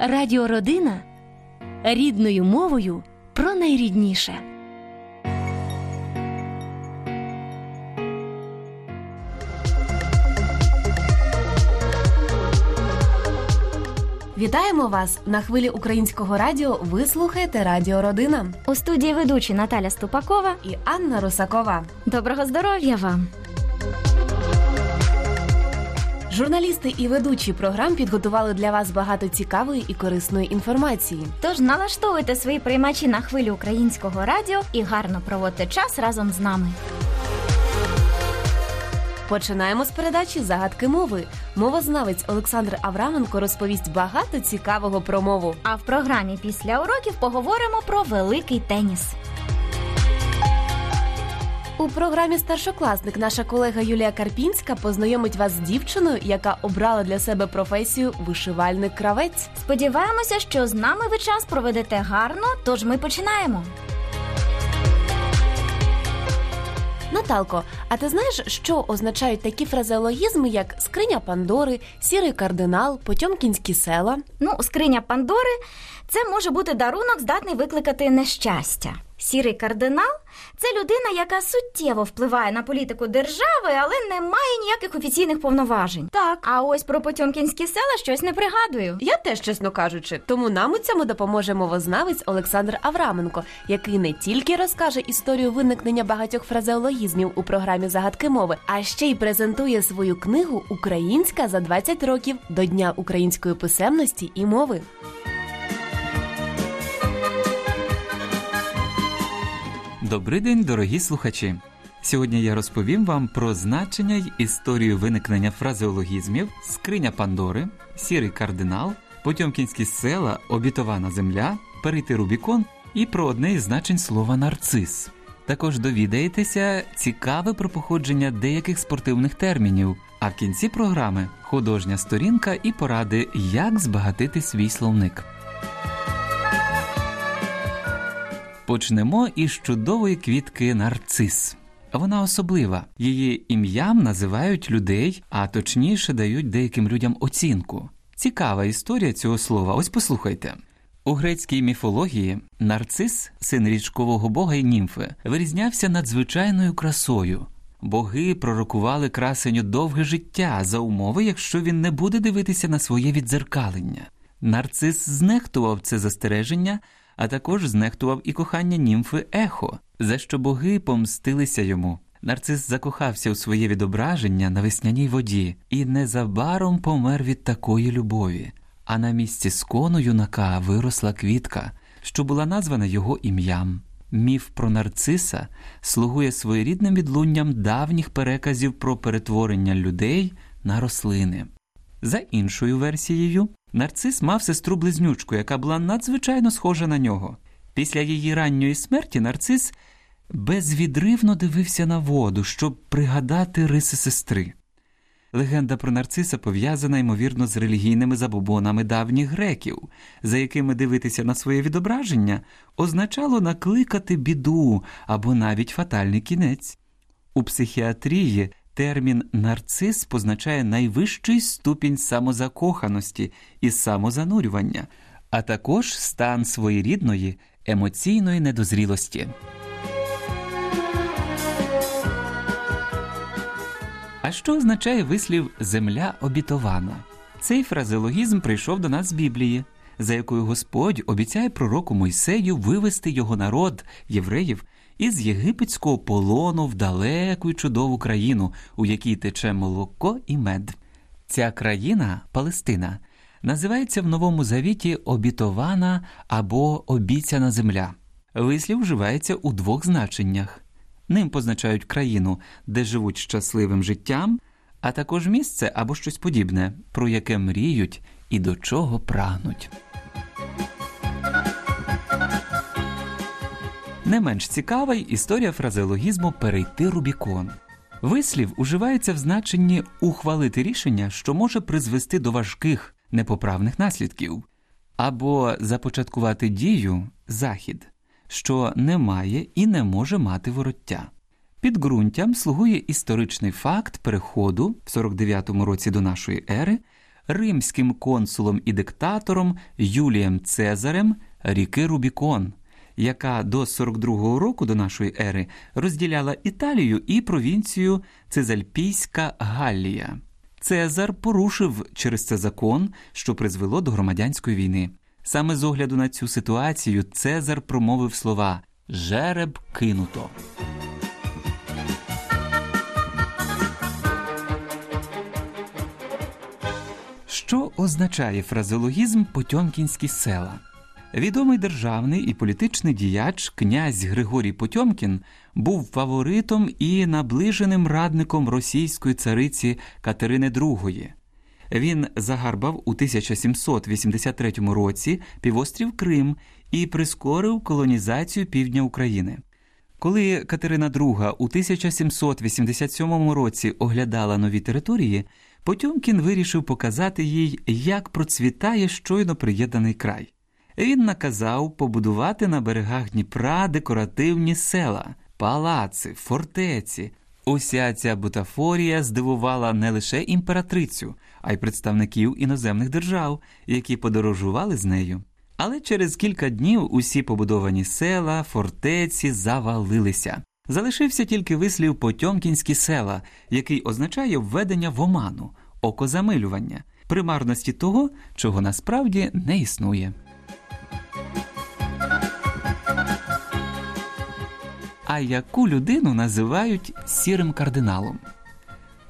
Радіородина рідною мовою про найрідніше. Вітаємо вас на хвилі українського радіо. Ви слухаєте Радіо Родина У студії ведучі Наталя Ступакова. і Анна Русакова. Доброго здоров'я вам! Журналісти і ведучі програм підготували для вас багато цікавої і корисної інформації. Тож налаштовуйте свої приймачі на хвилі українського радіо і гарно проводьте час разом з нами. Починаємо з передачі загадки мови. Мовознавець Олександр Авраменко розповість багато цікавого про мову. А в програмі після уроків поговоримо про великий теніс. У програмі Старшокласник наша колега Юлія Карпінська познайомить вас з дівчиною, яка обрала для себе професію вишивальник кравець. Сподіваємося, що з нами ви час проведете гарно, тож ми починаємо. Наталко, а ти знаєш, що означають такі фразеологізми, як скриня Пандори, сірий кардинал, потьомкінські села? Ну, скриня Пандори це може бути дарунок, здатний викликати нещастя. Сірий кардинал це людина, яка суттєво впливає на політику держави, але не має ніяких офіційних повноважень. Так. А ось про потьомкінські села щось не пригадую. Я теж, чесно кажучи, тому нам у цьому допоможе мовознавець Олександр Авраменко, який не тільки розкаже історію виникнення багатьох фразеологізмів у програмі Загадки мови, а ще й презентує свою книгу Українська за 20 років до Дня української писемності і мови. Добрий день, дорогі слухачі! Сьогодні я розповім вам про значення й історію виникнення фразеологізмів, скриня Пандори, сірий кардинал, потьомкінські села, обітована земля, перейти Рубікон і про одне із значень слова нарцис. Також довідаєтеся цікаве про походження деяких спортивних термінів, а в кінці програми художня сторінка і поради, як збагатити свій словник. Почнемо із чудової квітки нарцис. Вона особлива. Її ім'ям називають людей, а точніше дають деяким людям оцінку. Цікава історія цього слова. Ось послухайте. У грецькій міфології нарцис, син річкового бога і німфи, вирізнявся надзвичайною красою. Боги пророкували красеню довге життя за умови, якщо він не буде дивитися на своє віддзеркалення. Нарцис знехтував це застереження, а також знехтував і кохання німфи Ехо, за що боги помстилися йому. Нарцис закохався у своє відображення на весняній воді і незабаром помер від такої любові. А на місці скону юнака виросла квітка, що була названа його ім'ям. Міф про нарциса слугує своєрідним відлунням давніх переказів про перетворення людей на рослини. За іншою версією, нарцис мав сестру близнючку, яка була надзвичайно схожа на нього. Після її ранньої смерті нарцис безвідривно дивився на воду, щоб пригадати риси сестри. Легенда про нарциса пов'язана ймовірно з релігійними забобонами давніх греків, за якими дивитися на своє відображення означало накликати біду або навіть фатальний кінець. У психіатрії термін нарцис позначає найвищий ступінь самозакоханості і самозанурювання, а також стан своєрідної емоційної недозрілості. А що означає вислів земля обітована? Цей фразеологізм прийшов до нас з Біблії, за якою Господь обіцяє пророку Мойсею вивести його народ, євреїв, із єгипетського полону в далеку й чудову країну, у якій тече молоко і мед. Ця країна, Палестина, називається в Новому Завіті обітована або обіцяна земля. Вислів вживається у двох значеннях. Ним позначають країну, де живуть щасливим життям, а також місце або щось подібне, про яке мріють і до чого прагнуть. Не менш цікава й історія фразеологізму перейти Рубікон. Вислів уживається в значенні ухвалити рішення, що може призвести до важких непоправних наслідків, або започаткувати дію захід, що не має і не може мати вороття. Підґрунтям слугує історичний факт переходу в 49-му році до нашої ери римським консулом і диктатором Юлієм Цезарем ріки Рубікон, яка до 42-го року до нашої ери розділяла Італію і провінцію Цезальпійська Галлія. Цезар порушив через це закон, що призвело до громадянської війни. Саме з огляду на цю ситуацію Цезар промовив слова жереб кинуто. Що означає фразеологізм Потьомкінські села? Відомий державний і політичний діяч князь Григорій Потьомкін був фаворитом і наближеним радником російської цариці Катерини II. Він загарбав у 1783 році півострів Крим і прискорив колонізацію півдня України. Коли Катерина II у 1787 році оглядала нові території, Потьомкін вирішив показати їй, як процвітає щойно приєднаний край. Він наказав побудувати на берегах Дніпра декоративні села, палаци, фортеці. Уся ця бутафорія здивувала не лише імператрицю, а й представників іноземних держав, які подорожували з нею. Але через кілька днів усі побудовані села, фортеці завалилися. Залишився тільки вислів Потьомкінські села, який означає введення в оману, окозамилювання, примарності того, чого насправді не існує. А яку людину називають сірим кардиналом?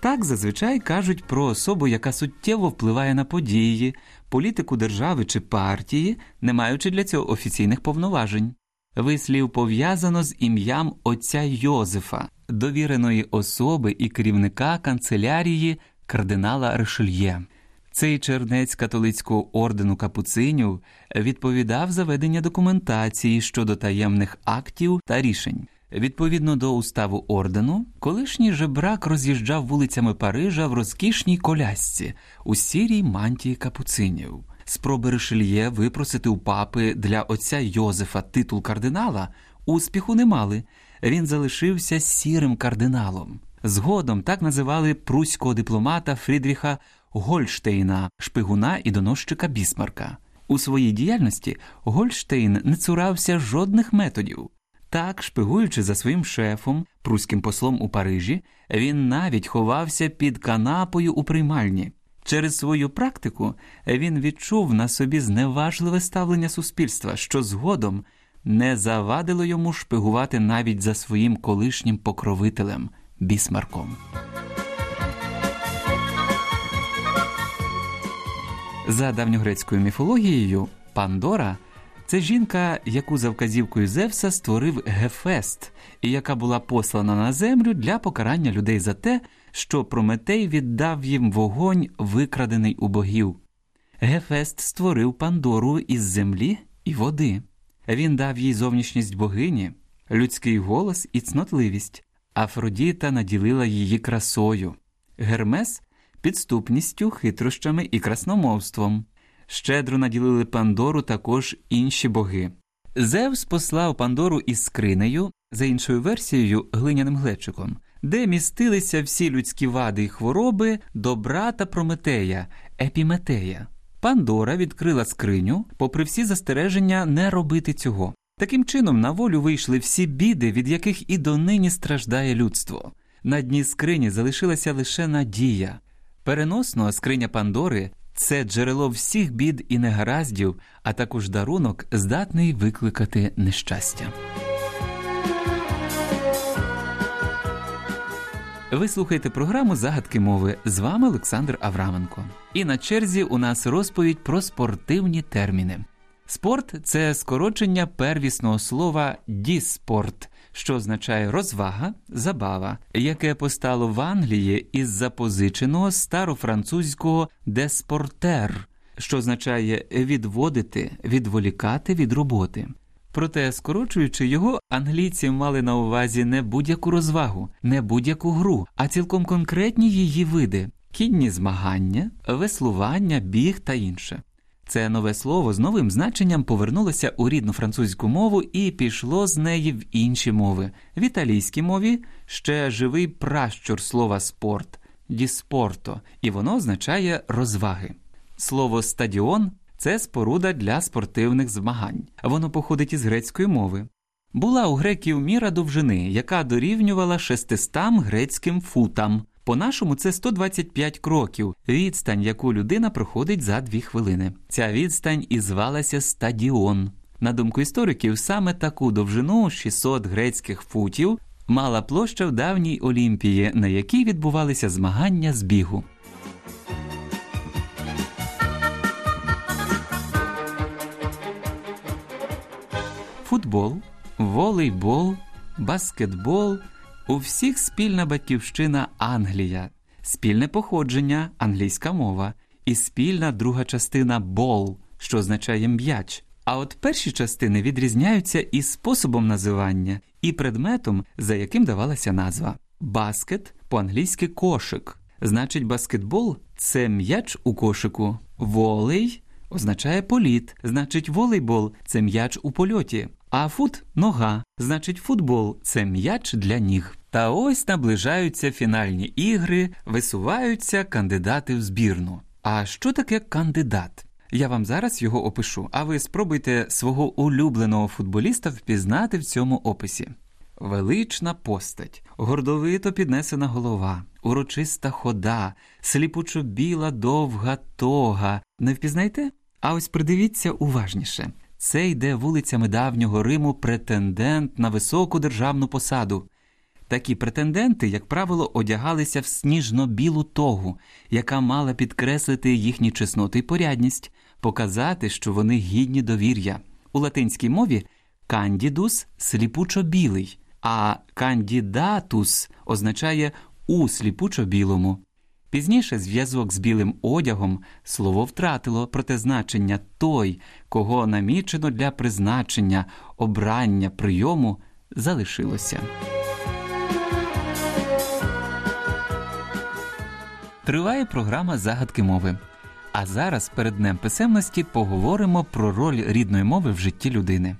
Так зазвичай кажуть про особу, яка суттєво впливає на події, політику держави чи партії, не маючи для цього офіційних повноважень. Вислів пов'язано з ім'ям отця Йозефа, довіреної особи і керівника канцелярії кардинала Ришельє. Цей чернець католицького ордену капуцинів відповідав за ведення документації щодо таємних актів та рішень. Відповідно до уставу ордену, колишній жебрак роз'їжджав вулицями Парижа в розкішній колясці у сірій мантії капуцинів. Спроби Ришельє випросити у папи для отця Йозефа титул кардинала успіху не мали. Він залишився сірим кардиналом. Згодом так називали пруського дипломата Фрідріха Гольштейна, шпигуна і доносчика Бісмарка. У своїй діяльності Гольштейн не цурався жодних методів. Так, шпигуючи за своїм шефом, пруським послом у Парижі, він навіть ховався під канапою у приймальні. Через свою практику він відчув на собі зневажливе ставлення суспільства, що згодом не завадило йому шпигувати навіть за своїм колишнім покровителем Бісмарком. За давньогрецькою міфологією, Пандора це жінка, яку за вказівкою Зевса створив Гефест, і яка була послана на землю для покарання людей за те, що Прометей віддав їм вогонь, викрадений у богів. Гефест створив Пандору із землі і води. Він дав їй зовнішність богині, людський голос і цнотливість. Афродіта наділила її красою, Гермес підступністю, хитрощами і красномовством. Щедро наділили Пандору також інші боги. Зевс послав Пандору із скринею, за іншою версією, глиняним глечиком, де містилися всі людські вади й хвороби до брата Прометея, Епіметея. Пандора відкрила скриню, попри всі застереження не робити цього. Таким чином, на волю вийшли всі біди, від яких і донині страждає людство. На дні скрині залишилася лише надія. Переносно скриня Пандори це джерело всіх бід і негараздів, а також дарунок, здатний викликати нещастя. Ви слухаєте програму Загадки мови. З вами Олександр Авраменко. І на черзі у нас розповідь про спортивні терміни. Спорт це скорочення первісного слова діспорт, що означає розвага, забава, яке постало в Англії із запозиченого старофранцузького деспортер, що означає відводити, відволікати від роботи. Проте, скорочуючи його, англійці мали на увазі не будь-яку розвагу, не будь-яку гру, а цілком конкретні її види кінні змагання, веслування, біг та інше. Це нове слово з новим значенням повернулося у рідну французьку мову і пішло з неї в інші мови. В італійській мові ще живий пращур слова спорт діспорто, і воно означає розваги. Слово стадіон це споруда для спортивних змагань. Воно походить із грецької мови. Була у греків міра довжини, яка дорівнювала 600 грецьким футам. По-нашому це 125 кроків, відстань, яку людина проходить за дві хвилини. Ця відстань і звалася стадіон. На думку істориків, саме таку довжину 600 грецьких футів мала площа в давній Олімпії, на якій відбувалися змагання з бігу. Футбол, волейбол, баскетбол у всіх спільна батьківщина Англія, спільне походження англійська мова і спільна друга частина бол, що означає м'яч. А от перші частини відрізняються і способом називання, і предметом, за яким давалася назва. Баскет по-англійськи кошик. Значить, баскетбол це м'яч у кошику. Волей означає політ, значить, волейбол це м'яч у польоті. А фут нога, значить, футбол це м'яч для ніг. Та ось наближаються фінальні ігри, висуваються кандидати в збірну. А що таке кандидат? Я вам зараз його опишу, а ви спробуйте свого улюбленого футболіста впізнати в цьому описі. Велична постать, гордовито піднесена голова, урочиста хода, сліпучо біла довга тога. Не впізнаєте? А ось придивіться уважніше. Це йде вулицями давнього Риму претендент на високу державну посаду. Такі претенденти, як правило, одягалися в сніжно-білу тогу, яка мала підкреслити їхні чесноти й порядність, показати, що вони гідні довір'я. У латинській мові кандідус сліпучо білий, а кандідатус означає у сліпучо білому. Пізніше зв'язок з білим одягом слово втратило, проте значення той, кого намічено для призначення, обрання, прийому залишилося. Триває програма Загадки мови. А зараз перед Днем писемності поговоримо про роль рідної мови в житті людини.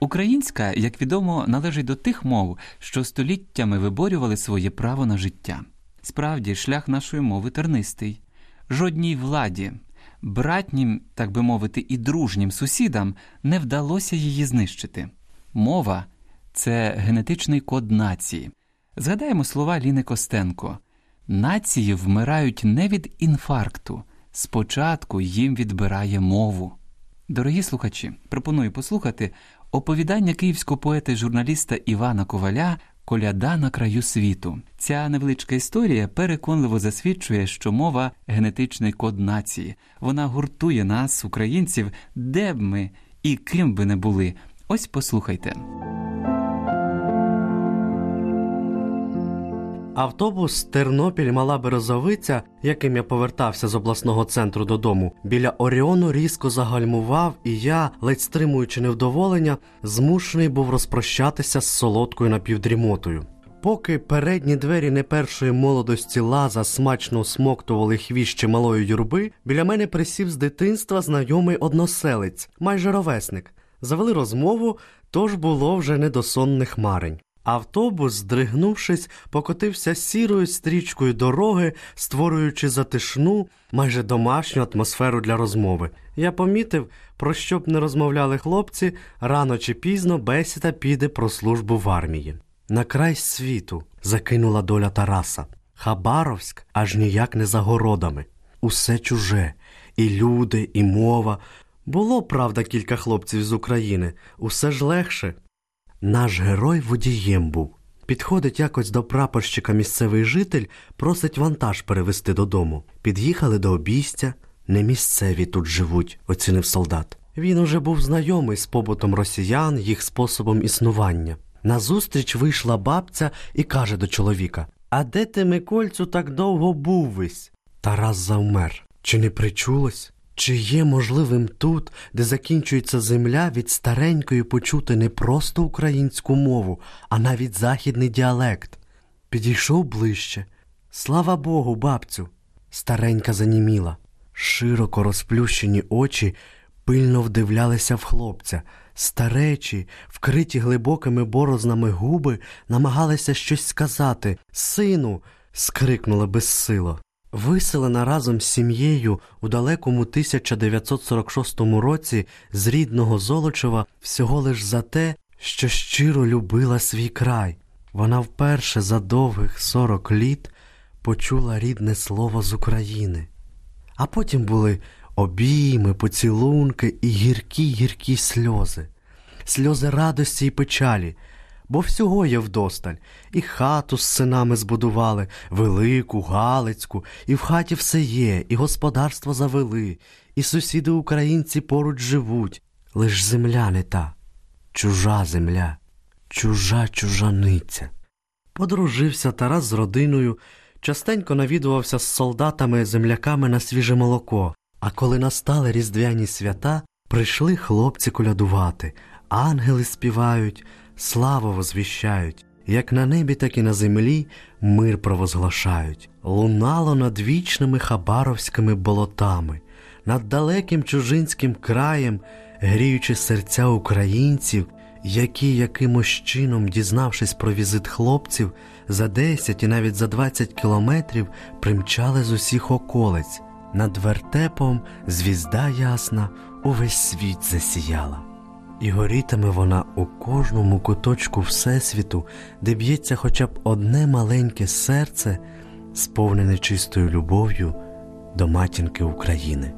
Українська, як відомо, належить до тих мов, що століттями виборювали своє право на життя. Справді, шлях нашої мови тернистий. Жодній владі, братнім, так би мовити, і дружнім сусідам не вдалося її знищити. Мова це генетичний код нації. Згадаємо слова Ліни Костенко: нації вмирають не від інфаркту, спочатку їм відбирає мову. Дорогі слухачі, пропоную послухати оповідання київського поета і журналіста Івана Коваля Коляда на краю світу. Ця невеличка історія переконливо засвідчує, що мова генетичний код нації. Вона гуртує нас, українців, де б ми і ким би не були. Ось послухайте. Автобус Тернопіль Мала Березовиця, яким я повертався з обласного центру додому, біля Оріону різко загальмував, і я, ледь стримуючи невдоволення, змушений був розпрощатися з солодкою напівдрімотою. Поки передні двері не першої молодості лаза смачно смоктували хвіщі малої юрби, біля мене присів з дитинства знайомий односелець, майже ровесник. Завели розмову, тож було вже не до сонних марень. Автобус, здригнувшись, покотився сірою стрічкою дороги, створюючи затишну, майже домашню атмосферу для розмови. Я помітив, про що б не розмовляли хлопці, рано чи пізно бесіда піде про службу в армії. На край світу закинула доля Тараса. Хабаровськ аж ніяк не за городами. Усе чуже, і люди, і мова. Було, правда, кілька хлопців з України, усе ж легше. Наш герой водієм був. Підходить якось до прапорщика місцевий житель, просить вантаж перевезти додому. Під'їхали до обійстя. Не місцеві тут живуть, оцінив солдат. Він уже був знайомий з побутом росіян, їх способом існування. Назустріч вийшла бабця і каже до чоловіка: А де ти, Микольцю, так довго був весь? Тарас завмер. Чи не причулось? Чи є можливим тут, де закінчується земля, від старенької почути не просто українську мову, а навіть західний діалект? Підійшов ближче. Слава Богу, бабцю. Старенька заніміла. Широко розплющені очі пильно вдивлялися в хлопця. Старечі, вкриті глибокими борознами губи, намагалися щось сказати. Сину. скрикнула безсило. Виселена разом з сім'єю у далекому 1946 році з рідного Золочева всього лиш за те, що щиро любила свій край. Вона вперше за довгих 40 літ почула рідне слово з України. А потім були обійми, поцілунки і гіркі гіркі сльози, сльози радості і печалі, бо всього є вдосталь, і хату з синами збудували, велику, галицьку, і в хаті все є, і господарство завели, і сусіди українці поруч живуть, лиш земля не та, чужа земля, чужа чужаниця. Подружився Тарас з родиною, частенько навідувався з солдатами-земляками на свіже молоко, а коли настали різдвяні свята, прийшли хлопці колядувати, ангели співають, славу возвіщають, як на небі, так і на землі мир провозглашають. Лунало над вічними хабаровськими болотами, над далеким чужинським краєм, гріючи серця українців, які якимось чином, дізнавшись про візит хлопців, за 10 і навіть за 20 кілометрів примчали з усіх околиць. Над вертепом звізда ясна увесь світ засіяла. І горітиме вона у кожному куточку Всесвіту, де б'ється хоча б одне маленьке серце, сповнене чистою любов'ю до матінки України.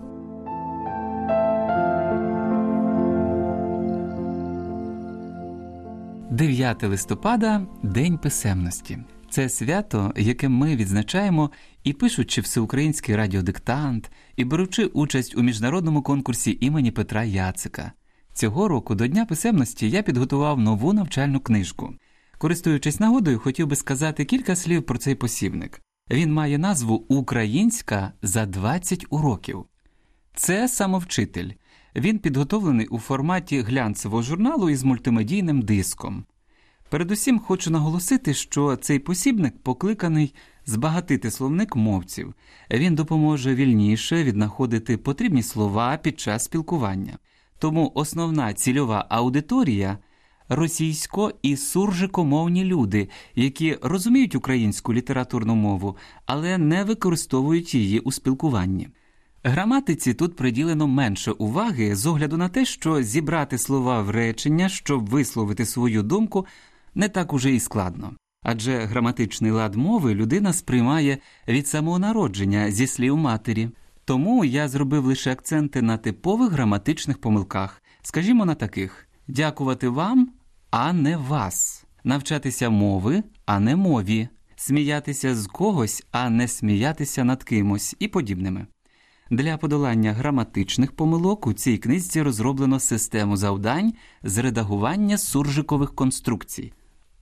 9 листопада День писемності. Це свято, яке ми відзначаємо і пишучи всеукраїнський радіодиктант, і беручи участь у міжнародному конкурсі імені Петра Яцика. Цього року до Дня писемності я підготував нову навчальну книжку. Користуючись нагодою, хотів би сказати кілька слів про цей посібник. Він має назву Українська за 20 уроків. Це самовчитель. Він підготовлений у форматі глянцевого журналу із мультимедійним диском. Передусім хочу наголосити, що цей посібник покликаний збагатити словник мовців. Він допоможе вільніше віднаходити потрібні слова під час спілкування. Тому основна цільова аудиторія російсько і суржикомовні люди, які розуміють українську літературну мову, але не використовують її у спілкуванні. Граматиці тут приділено менше уваги з огляду на те, що зібрати слова в речення, щоб висловити свою думку, не так уже і складно. Адже граматичний лад мови людина сприймає від самого народження зі слів матері. Тому я зробив лише акценти на типових граматичних помилках, скажімо, на таких: дякувати вам, а не вас, навчатися мови, а не мові, сміятися з когось, а не сміятися над кимось і подібними. Для подолання граматичних помилок у цій книжці розроблено систему завдань з редагування суржикових конструкцій.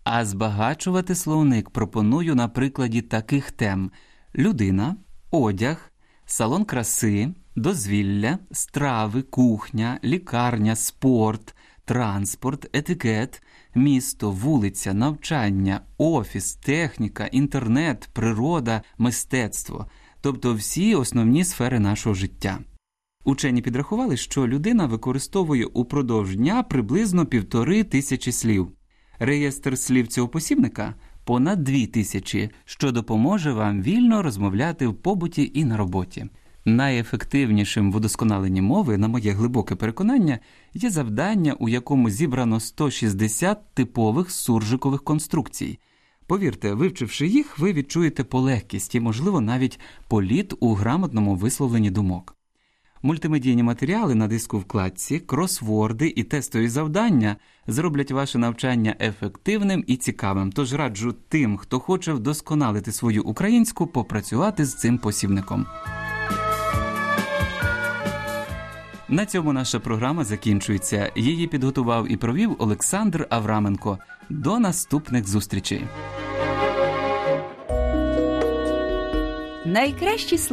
А збагачувати словник пропоную на прикладі таких тем: людина, одяг, салон краси, дозвілля, страви, кухня, лікарня, спорт, транспорт, етикет, місто, вулиця, навчання, офіс, техніка, інтернет, природа, мистецтво тобто всі основні сфери нашого життя. Учені підрахували, що людина використовує упродовж дня приблизно півтори тисячі слів. Реєстр слів цього посібника понад дві тисячі, що допоможе вам вільно розмовляти в побуті і на роботі. Найефективнішим в удосконаленні мови, на моє глибоке переконання, є завдання, у якому зібрано 160 типових суржикових конструкцій. Повірте, вивчивши їх, ви відчуєте полегкість і, можливо, навіть політ у грамотному висловленні думок. Мультимедійні матеріали на диску вкладці, кросворди і тестові завдання зроблять ваше навчання ефективним і цікавим. Тож раджу тим, хто хоче вдосконалити свою українську, попрацювати з цим посібником. На цьому наша програма закінчується. Її підготував і провів Олександр Авраменко. До наступних зустрічей. Найкращі слова.